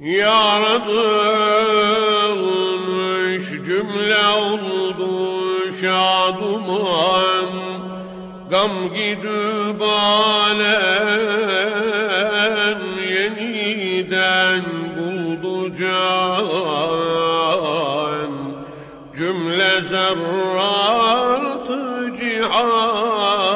Yaratılmış cümle oldu şaduman. Gam gidüb alem yeniden buldu can. Cümle zerratı cihan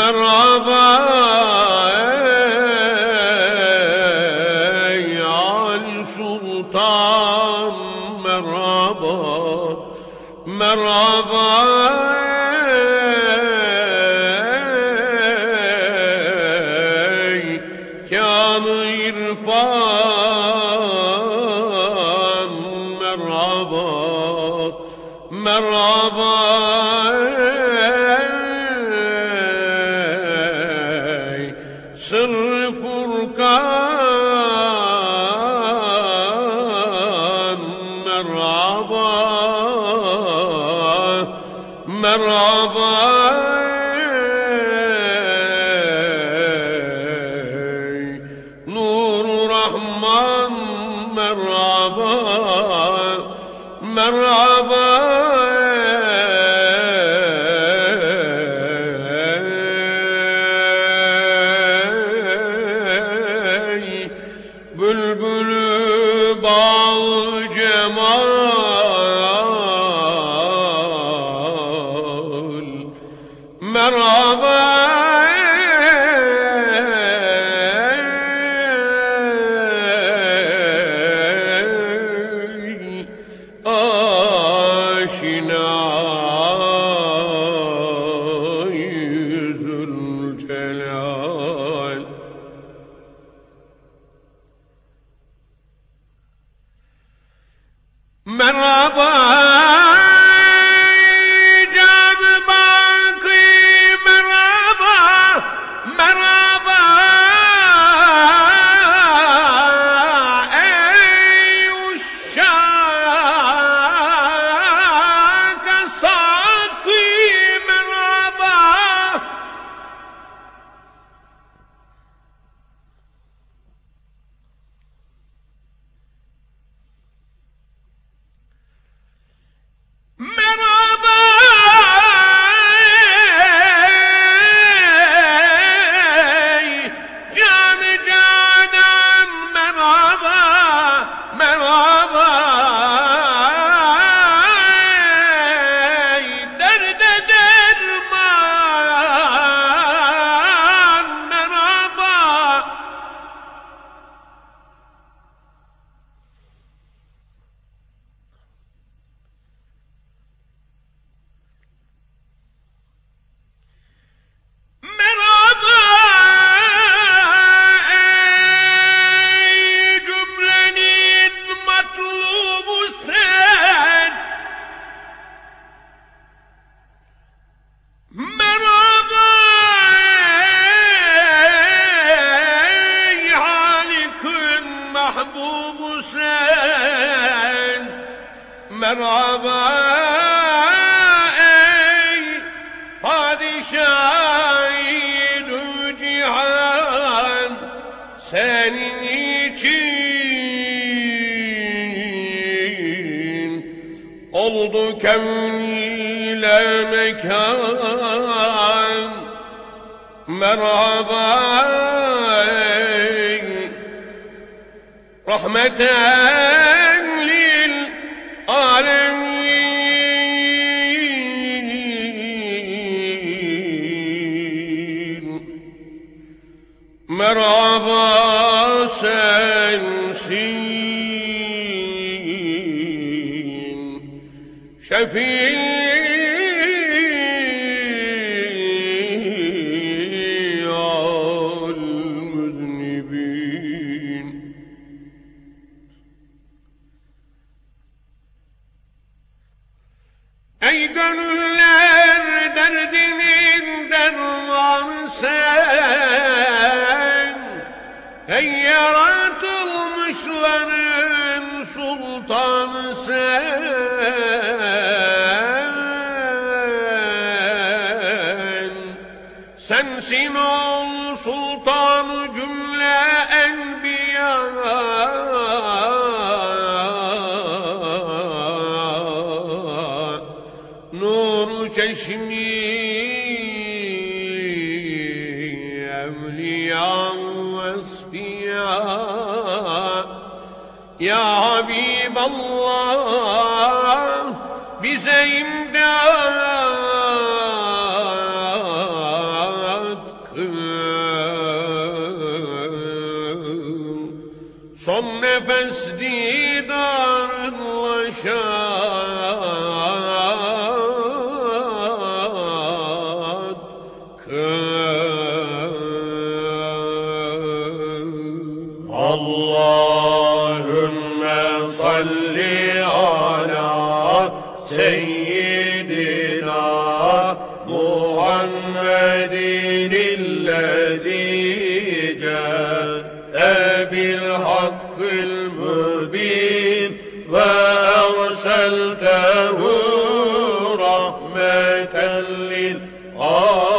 Merhaba ey Ali Sultan merhaba Merhaba ey Kânı irfan merhaba Nuru Rahman merhaba merhaba Merhaba ey Aşina yüzül celal Merhaba ey Padişahı cihan senin için oldu kevn ile mekan. Merhaba ey rahmeten Merhaba sensin. Şefii al müznibin gönüller derdinin dermanı sen sen Sensin ol sultanı cümle enbiya. Nuru çeşmi evliya vesfiya Ya Habiballah bize imdat kıl. Son nefes didarınla şad على محمد الذي جاء بالحق المبين وأرسلته رحمة للعالمين.